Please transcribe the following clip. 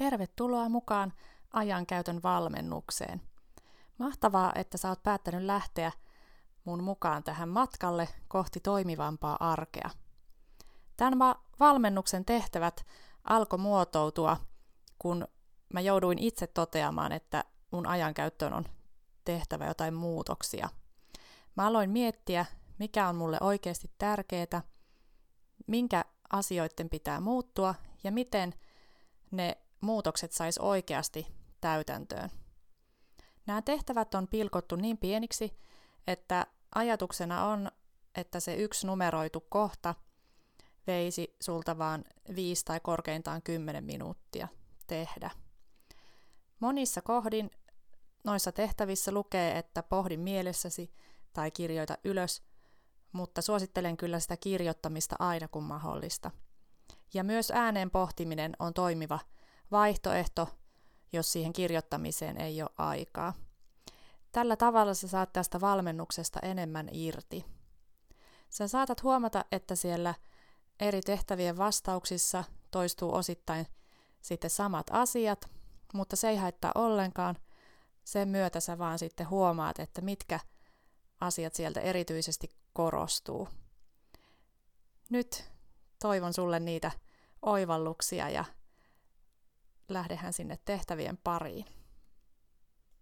Tervetuloa mukaan ajankäytön valmennukseen. Mahtavaa, että sä oot päättänyt lähteä mun mukaan tähän matkalle kohti toimivampaa arkea. Tämän valmennuksen tehtävät alkoi muotoutua, kun mä jouduin itse toteamaan, että mun ajankäyttöön on tehtävä jotain muutoksia. Mä aloin miettiä, mikä on mulle oikeasti tärkeää, minkä asioiden pitää muuttua ja miten ne muutokset sais oikeasti täytäntöön. Nämä tehtävät on pilkottu niin pieniksi, että ajatuksena on, että se yksi numeroitu kohta veisi sulta vaan viisi tai korkeintaan kymmenen minuuttia tehdä. Monissa kohdin noissa tehtävissä lukee, että pohdin mielessäsi tai kirjoita ylös, mutta suosittelen kyllä sitä kirjoittamista aina kun mahdollista. Ja myös ääneen pohtiminen on toimiva vaihtoehto, jos siihen kirjoittamiseen ei ole aikaa. Tällä tavalla sä saat tästä valmennuksesta enemmän irti. Sä saatat huomata, että siellä eri tehtävien vastauksissa toistuu osittain sitten samat asiat, mutta se ei haittaa ollenkaan. Sen myötä sä vaan sitten huomaat, että mitkä asiat sieltä erityisesti korostuu. Nyt toivon sulle niitä oivalluksia ja lähdehän sinne tehtävien pariin.